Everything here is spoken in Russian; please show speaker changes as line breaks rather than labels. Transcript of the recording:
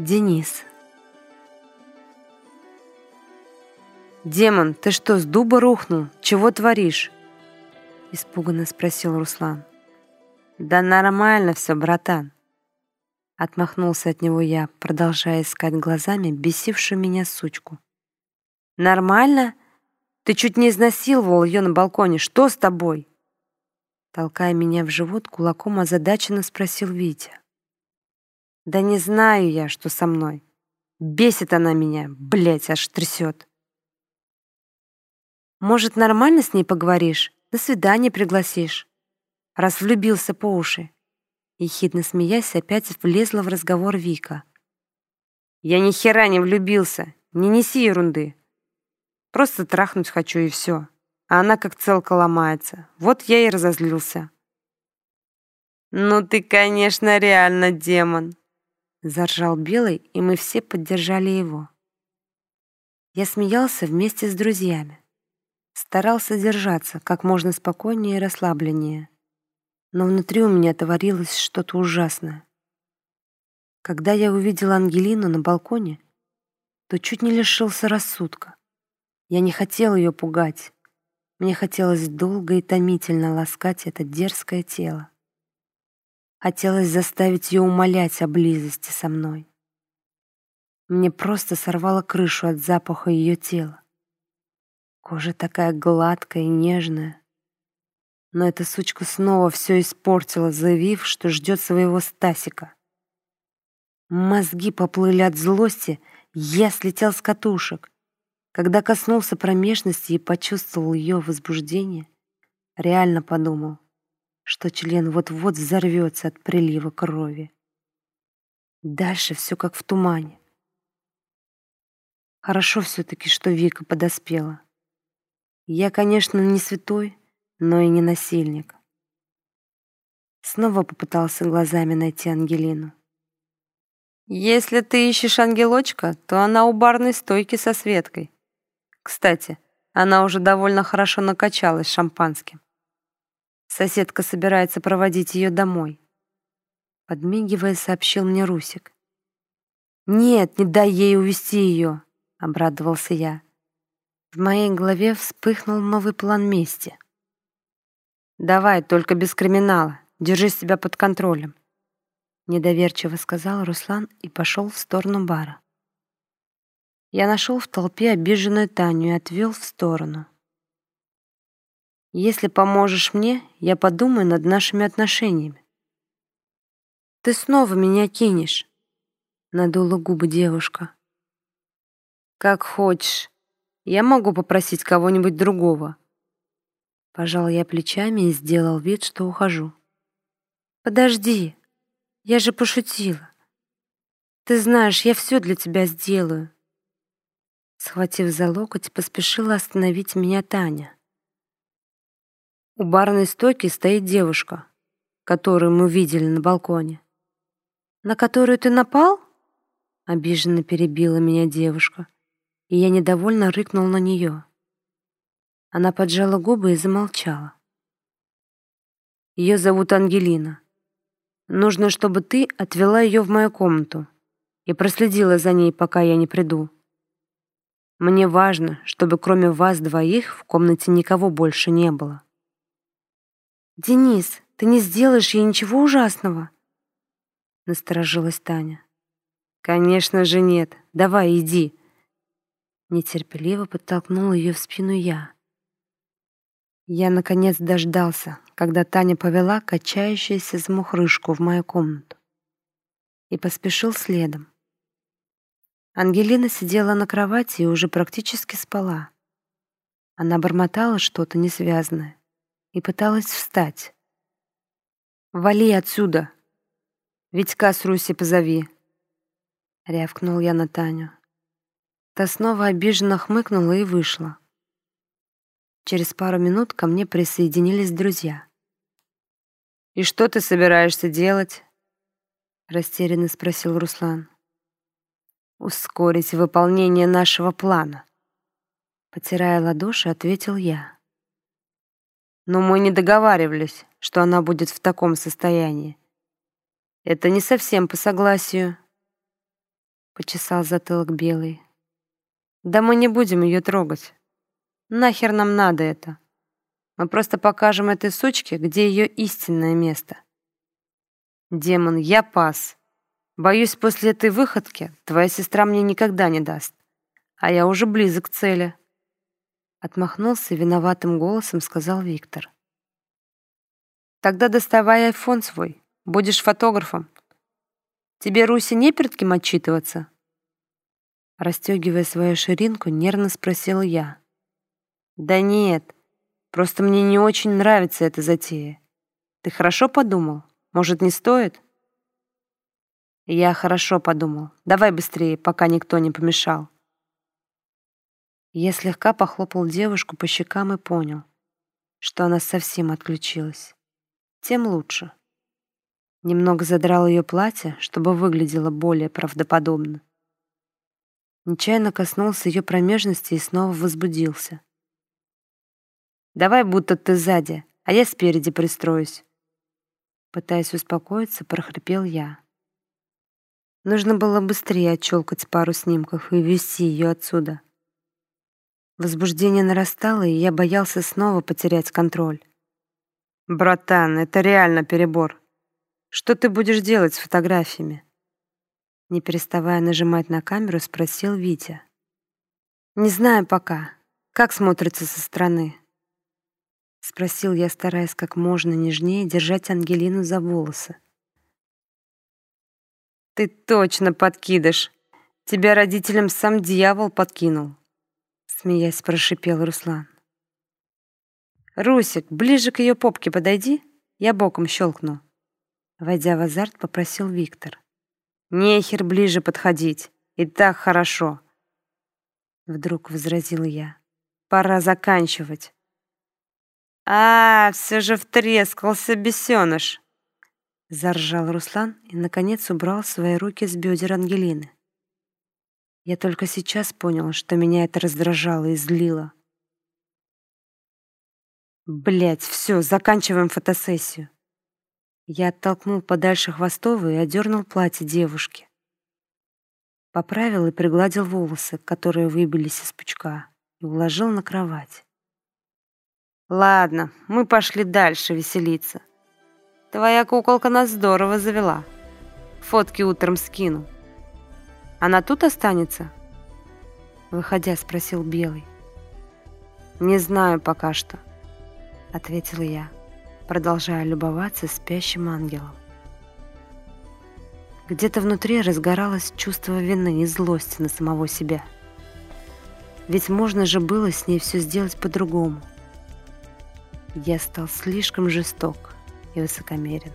Денис. «Демон, ты что, с дуба рухнул? Чего творишь?» Испуганно спросил Руслан. «Да нормально все, братан». Отмахнулся от него я, продолжая искать глазами бесившую меня сучку. «Нормально? Ты чуть не изнасиловал ее на балконе. Что с тобой?» Толкая меня в живот, кулаком озадаченно спросил Витя. «Да не знаю я, что со мной. Бесит она меня, блядь, аж трясет». «Может, нормально с ней поговоришь? На свидание пригласишь?» Раз влюбился по уши. Ехидно смеясь, опять влезла в разговор Вика. «Я ни хера не влюбился. Не неси ерунды. Просто трахнуть хочу и все. А она как целка ломается. Вот я и разозлился». «Ну ты, конечно, реально демон!» Заржал Белый, и мы все поддержали его. Я смеялся вместе с друзьями. Старался держаться как можно спокойнее и расслабленнее. Но внутри у меня творилось что-то ужасное. Когда я увидел Ангелину на балконе, то чуть не лишился рассудка. Я не хотел ее пугать. Мне хотелось долго и томительно ласкать это дерзкое тело. Хотелось заставить ее умолять о близости со мной. Мне просто сорвало крышу от запаха ее тела. Кожа такая гладкая и нежная. Но эта сучка снова все испортила, заявив, что ждет своего Стасика. Мозги поплыли от злости, я слетел с катушек. Когда коснулся промежности и почувствовал ее возбуждение, реально подумал — что член вот-вот взорвется от прилива крови. Дальше все как в тумане. Хорошо все-таки, что Вика подоспела. Я, конечно, не святой, но и не насильник. Снова попытался глазами найти Ангелину. Если ты ищешь ангелочка, то она у барной стойки со Светкой. Кстати, она уже довольно хорошо накачалась шампанским. Соседка собирается проводить ее домой. Подмигивая, сообщил мне Русик. «Нет, не дай ей увести ее», — обрадовался я. В моей голове вспыхнул новый план мести. «Давай, только без криминала. Держи себя под контролем», — недоверчиво сказал Руслан и пошел в сторону бара. Я нашел в толпе обиженную Таню и отвел в сторону. Если поможешь мне, я подумаю над нашими отношениями. Ты снова меня кинешь, надула губы девушка. Как хочешь. Я могу попросить кого-нибудь другого. Пожал я плечами и сделал вид, что ухожу. Подожди, я же пошутила. Ты знаешь, я все для тебя сделаю. Схватив за локоть, поспешила остановить меня Таня. У барной стойки стоит девушка, которую мы видели на балконе. «На которую ты напал?» Обиженно перебила меня девушка, и я недовольно рыкнул на нее. Она поджала губы и замолчала. Ее зовут Ангелина. Нужно, чтобы ты отвела ее в мою комнату и проследила за ней, пока я не приду. Мне важно, чтобы кроме вас двоих в комнате никого больше не было. «Денис, ты не сделаешь ей ничего ужасного?» Насторожилась Таня. «Конечно же нет. Давай, иди». Нетерпеливо подтолкнул ее в спину я. Я, наконец, дождался, когда Таня повела качающуюся замухрышку в мою комнату и поспешил следом. Ангелина сидела на кровати и уже практически спала. Она бормотала что-то несвязное и пыталась встать. «Вали отсюда! Витька с Руси позови!» Рявкнул я на Таню. Та снова обиженно хмыкнула и вышла. Через пару минут ко мне присоединились друзья. «И что ты собираешься делать?» Растерянно спросил Руслан. «Ускорить выполнение нашего плана», Потирая ладоши, ответил я. Но мы не договаривались, что она будет в таком состоянии. Это не совсем по согласию. Почесал затылок белый. Да мы не будем ее трогать. Нахер нам надо это? Мы просто покажем этой сучке, где ее истинное место. Демон, я пас. Боюсь, после этой выходки твоя сестра мне никогда не даст. А я уже близок к цели. Отмахнулся виноватым голосом, сказал Виктор. Тогда доставай айфон свой. Будешь фотографом. Тебе, Руси, не перед кем отчитываться? Растегивая свою ширинку, нервно спросил я. Да нет, просто мне не очень нравится эта затея. Ты хорошо подумал? Может, не стоит? Я хорошо подумал. Давай быстрее, пока никто не помешал. Я слегка похлопал девушку по щекам и понял, что она совсем отключилась. Тем лучше. Немного задрал ее платье, чтобы выглядело более правдоподобно. Нечаянно коснулся ее промежности и снова возбудился. «Давай будто ты сзади, а я спереди пристроюсь». Пытаясь успокоиться, прохрипел я. Нужно было быстрее отчелкать пару снимков и вести ее отсюда. Возбуждение нарастало, и я боялся снова потерять контроль. «Братан, это реально перебор. Что ты будешь делать с фотографиями?» Не переставая нажимать на камеру, спросил Витя. «Не знаю пока. Как смотрится со стороны?» Спросил я, стараясь как можно нежнее держать Ангелину за волосы. «Ты точно подкидыш. Тебя родителям сам дьявол подкинул смеясь, прошипел Руслан. «Русик, ближе к ее попке подойди, я боком щелкну». Войдя в азарт, попросил Виктор. «Нехер ближе подходить, и так хорошо». Вдруг возразил я. «Пора заканчивать». «А, все же втрескался бесеныш!» Заржал Руслан и, наконец, убрал свои руки с бедер Ангелины. Я только сейчас понял, что меня это раздражало и злило. Блять, все, заканчиваем фотосессию. Я оттолкнул подальше Хвостову и одернул платье девушки. Поправил и пригладил волосы, которые выбились из пучка, и уложил на кровать. «Ладно, мы пошли дальше веселиться. Твоя куколка нас здорово завела. Фотки утром скину». Она тут останется?» Выходя, спросил Белый. «Не знаю пока что», — ответила я, продолжая любоваться спящим ангелом. Где-то внутри разгоралось чувство вины и злости на самого себя. Ведь можно же было с ней все сделать по-другому. Я стал слишком жесток и высокомерен.